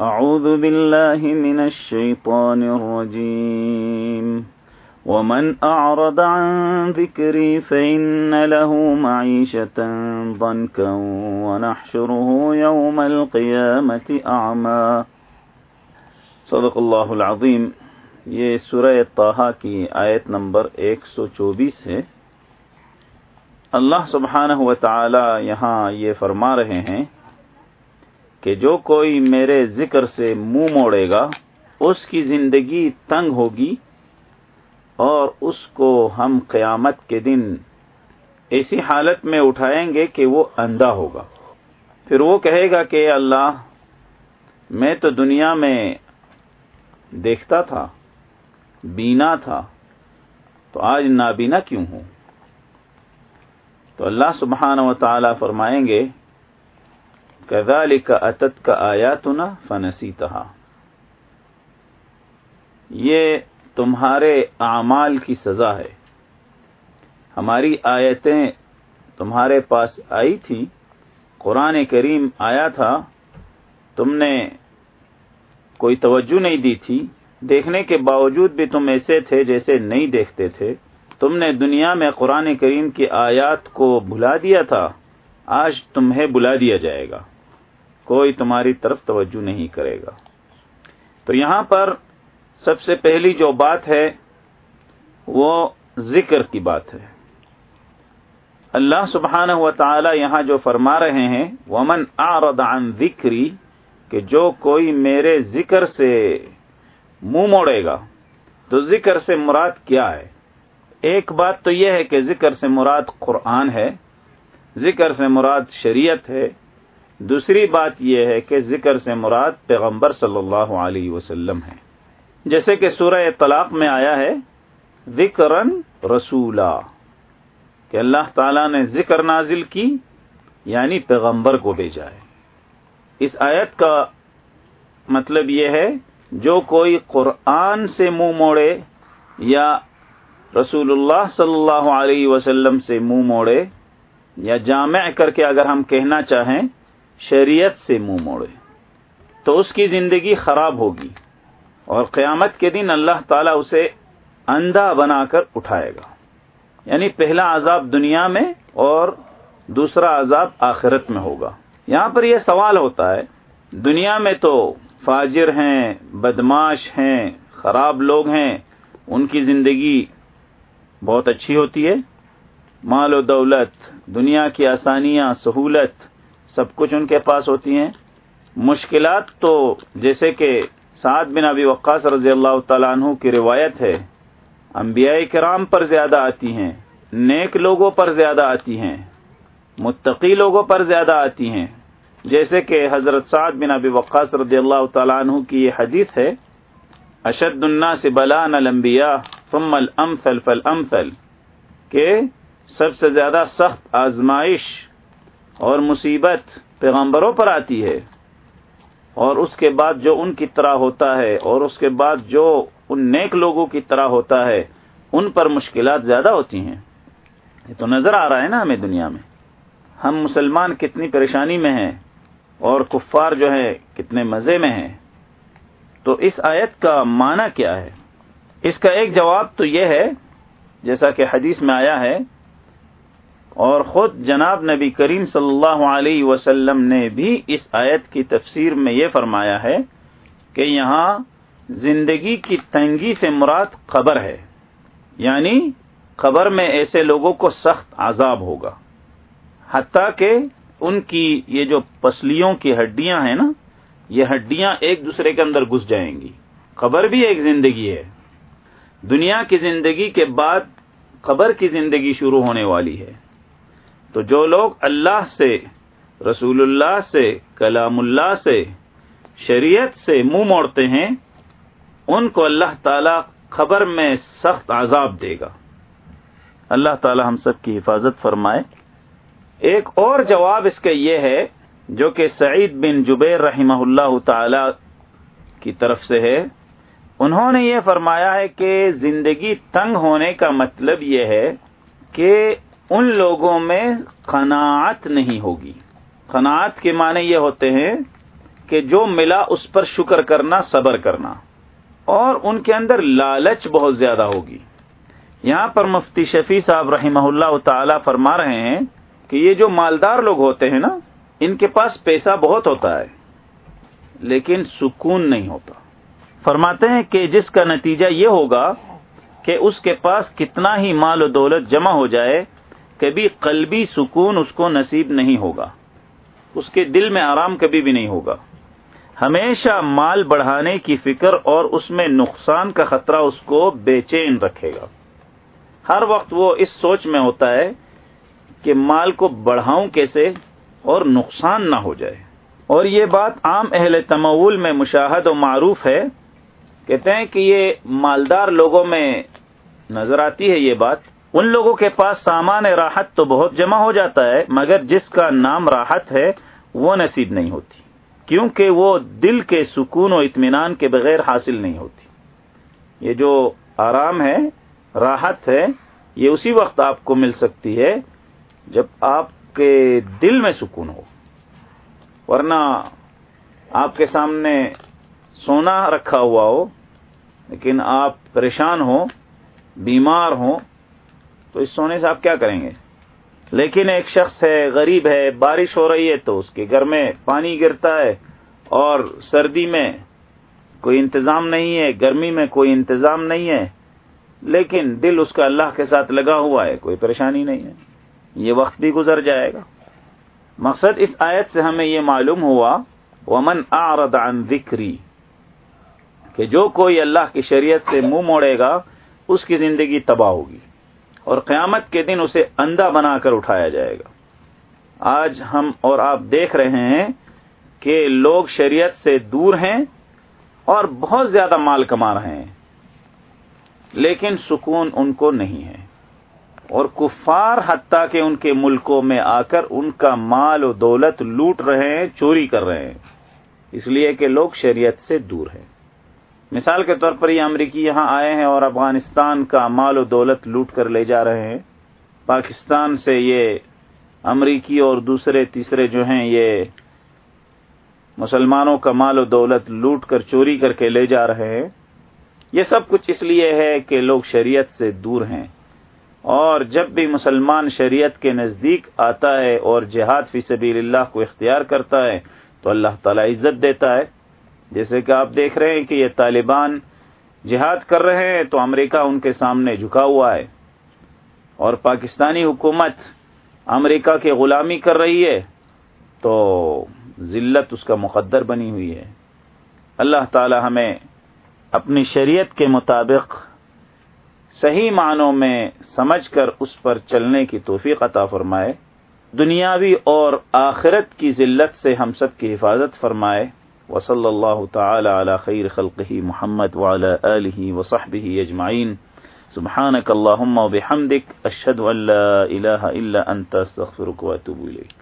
أعوذ بالله من الشيطان الرجيم. ومن أعرض عن ذكري فإن له معيشة ضنكا ونحشره يوم القيامة أعمى. صدق اللہ العظیم. یہ سورہ طه کی آیت نمبر ایک سو چوبیس ہے. اللہ سبحانہ و تعالی یہاں یہ فرما رہے ہیں کہ جو کوئی میرے ذکر سے منہ موڑے گا، اس کی زندگی تنگ ہوگی اور اس کو ہم قیامت کے دن ایسی حالت میں اٹھائیں گے کہ وہ اندھا ہوگا۔ پھر وہ کہے گا کہ اللہ، میں تو دنیا میں دیکھتا تھا، بینا تھا، تو آج نابینا کیوں ہوں؟ تو اللہ سبحانہ و تعالی فرمائیں گے کا اتت کا آیا تو نا فنسی یہ تمہارے اعمال کی سزا ہے۔ ہماری آیتیں تمہارے پاس آئی تھی۔ قرآن کریم آیا تھا۔ تم نے کوئی توجہ نہیں دی تھی۔ دیکھنے کے باوجود بھی تم ایسے تھے جیسے نہیں دیکھتے تھے۔ تم نے دنیا میں قرآن کریم کی آیات کو بھلا دیا تھا۔ آج تمہیں بلا دیا جائے گا۔ کوئی تمہاری طرف توجہ نہیں کرے گا۔ تو یہاں پر سب سے پہلی جو بات ہے، وہ ذکر کی بات ہے۔ اللہ سبحانہ و تعالی یہاں جو فرما رہے ہیں، ومن اعرض عن ذکری کہ جو کوئی میرے ذکر سے منہ موڑے گا، تو ذکر سے مراد کیا ہے؟ ایک بات تو یہ ہے کہ ذکر سے مراد قرآن ہے، ذکر سے مراد شریعت ہے دوسری بات یہ ہے کہ ذکر سے مراد پیغمبر صلی اللہ علیہ وسلم ہے جیسے کہ سورہ طلاق میں آیا ہے ذکرن رسولا۔ کہ اللہ تعالی نے ذکر نازل کی یعنی پیغمبر کو بھیجا ہے۔ اس آیت کا مطلب یہ ہے، جو کوئی قرآن سے منہ مو موڑے یا رسول اللہ صلی اللہ علیہ وسلم سے منہ مو موڑے یا جامع کر کے اگر ہم کہنا چاہیں شریعت سے منہ موڑے تو اس کی زندگی خراب ہوگی اور قیامت کے دن اللہ تعالیٰ اسے اندھا بنا کر اٹھائے گا۔ یعنی پہلا عذاب دنیا میں اور دوسرا عذاب آخرت میں ہوگا۔ یہاں پر یہ سوال ہوتا ہے، دنیا میں تو فاجر ہیں بدماش ہیں، خراب لوگ ہیں، ان کی زندگی بہت اچھی ہوتی ہے۔ مال و دولت، دنیا کی آسانیاں، سہولت سب کچھ ان کے پاس ہوتی ہیں۔ مشکلات تو جیسے کہ سعد بن ابی وقاص رضی اللہ تعالیٰ عنہ کی روایت ہے، انبیاء کرام پر زیادہ آتی ہیں، نیک لوگوں پر زیادہ آتی ہیں، متقی لوگوں پر زیادہ آتی ہیں۔ جیسے کہ حضرت سعد بن ابی وقاص رضی اللہ تعالیٰ عنہ کی یہ حدیث ہے، اشد الناس بلان الانبیاء ثم الامثل فالامثل، کہ سب سے زیادہ سخت آزمائش اور مصیبت پیغمبروں پر آتی ہے اور اس کے بعد جو ان کی طرح ہوتا ہے اور اس کے بعد جو ان نیک لوگوں کی طرح ہوتا ہے، ان پر مشکلات زیادہ ہوتی ہیں۔ یہ تو نظر آ رہا ہے نا ہمیں دنیا میں۔ ہم مسلمان کتنی پریشانی میں ہیں اور کفار جو ہے کتنے مزے میں ہیں۔ تو اس آیت کا معنی کیا ہے؟ اس کا ایک جواب تو یہ ہے، جیسا کہ حدیث میں آیا ہے اور خود جناب نبی کریم صلی اللہ علیہ وسلم نے بھی اس آیت کی تفسیر میں یہ فرمایا ہے کہ یہاں زندگی کی تنگی سے مراد خبر ہے۔ یعنی خبر میں ایسے لوگوں کو سخت عذاب ہوگا۔ حتیٰ کہ ان کی یہ جو پسلیوں کی ہڈیاں ہیں نا، یہ ہڈیاں ایک دوسرے کے اندر گھس جائیں گی۔ خبر بھی ایک زندگی ہے۔ دنیا کی زندگی کے بعد خبر کی زندگی شروع ہونے والی ہے۔ تو جو لوگ اللہ سے، رسول اللہ سے، کلام اللہ سے، شریعت سے منہ موڑتے ہیں، ان کو اللہ تعالی خبر میں سخت عذاب دے گا۔ اللہ تعالی ہم سب کی حفاظت فرمائے۔ ایک اور جواب اس کا یہ ہے، جو کہ سعید بن جبیر رحمہ اللہ تعالی کی طرف سے ہے۔ انہوں نے یہ فرمایا ہے کہ زندگی تنگ ہونے کا مطلب یہ ہے کہ ان لوگوں میں قناعت نہیں ہوگی۔ قناعت کے معنی یہ ہوتے ہیں کہ جو ملا اس پر شکر کرنا، صبر کرنا۔ اور ان کے اندر لالچ بہت زیادہ ہوگی۔ یہاں پر مفتی شفیع صاحب رحمہ اللہ تعالی فرما رہے ہیں کہ یہ جو مالدار لوگ ہوتے ہیں نا، ان کے پاس پیسہ بہت ہوتا ہے، لیکن سکون نہیں ہوتا۔ فرماتے ہیں کہ جس کا نتیجہ یہ ہوگا کہ اس کے پاس کتنا ہی مال و دولت جمع ہو جائے کبھی قلبی سکون اس کو نصیب نہیں ہوگا۔ اس کے دل میں آرام کبھی بھی نہیں ہوگا۔ ہمیشہ مال بڑھانے کی فکر اور اس میں نقصان کا خطرہ اس کو بے چین رکھے گا۔ ہر وقت وہ اس سوچ میں ہوتا ہے کہ مال کو بڑھاؤں کیسے اور نقصان نہ ہو جائے۔ اور یہ بات عام اہل تمول میں مشاہد و معروف ہے۔ کہتے ہیں کہ یہ مالدار لوگوں میں نظر آتی ہے یہ بات۔ ان لوگوں کے پاس سامان راحت تو بہت جمع ہو جاتا ہے، مگر جس کا نام راحت ہے، وہ نصیب نہیں ہوتی۔ کیونکہ وہ دل کے سکون و اطمینان کے بغیر حاصل نہیں ہوتی۔ یہ جو آرام ہے، راحت ہے، یہ اسی وقت آپ کو مل سکتی ہے جب آپ کے دل میں سکون ہو۔ ورنہ آپ کے سامنے سونا رکھا ہوا ہو، لیکن آپ پریشان ہوں، بیمار ہوں تو اس سونے سے آپ کیا کریں گے؟ لیکن ایک شخص ہے، غریب ہے، بارش ہو رہی ہے تو اس کے گھر میں پانی گرتا ہے اور سردی میں کوئی انتظام نہیں ہے، گرمی میں کوئی انتظام نہیں ہے، لیکن دل اس کا اللہ کے ساتھ لگا ہوا ہے، کوئی پریشانی نہیں ہے۔ یہ وقت بھی گزر جائے گا۔ مقصد اس آیت سے ہمیں یہ معلوم ہوا، ومن اعرض عن ذکری کہ جو کوئی اللہ کی شریعت سے منہ موڑے گا، اس کی زندگی تباہ ہوگی۔ اور قیامت کے دن اسے اندھا بنا کر اٹھایا جائے گا۔ آج ہم اور آپ دیکھ رہے ہیں کہ لوگ شریعت سے دور ہیں اور بہت زیادہ مال کما رہے ہیں، لیکن سکون ان کو نہیں ہے۔ اور کفار حتیٰ کہ ان کے ملکوں میں آ کر ان کا مال و دولت لوٹ رہے ہیں، چوری کر رہے ہیں۔ اس لیے کہ لوگ شریعت سے دور ہیں۔ مثال کے طور پر یہ امریکی یہاں آئے ہیں اور افغانستان کا مال و دولت لوٹ کر لے جا رہے ہیں۔ پاکستان سے یہ امریکی اور دوسرے تیسرے جو ہیں یہ مسلمانوں کا مال و دولت لوٹ کر چوری کر کے لے جا رہے ہیں۔ یہ سب کچھ اس لیے ہے کہ لوگ شریعت سے دور ہیں۔ اور جب بھی مسلمان شریعت کے نزدیک آتا ہے اور جہاد فی سبیل اللہ کو اختیار کرتا ہے تو اللہ تعالی عزت دیتا ہے۔ جیسے کہ آپ دیکھ رہے ہیں کہ یہ طالبان جہاد کر رہے ہیں تو امریکہ ان کے سامنے جھکا ہوا ہے۔ اور پاکستانی حکومت امریکہ کی غلامی کر رہی ہے تو ذلت اس کا مقدر بنی ہوئی ہے۔ اللہ تعالی ہمیں اپنی شریعت کے مطابق صحیح معنوں میں سمجھ کر اس پر چلنے کی توفیق عطا فرمائے۔ دنیاوی اور آخرت کی ذلت سے ہم سب کی حفاظت فرمائے۔ وصلی اللہ تعالی علی خیر خلقه محمد وعلى آله وصحبه اجمعین سبحانك اللهم وبحمدك اشهد ان لا اله الا انت استغفرك واتوب اليك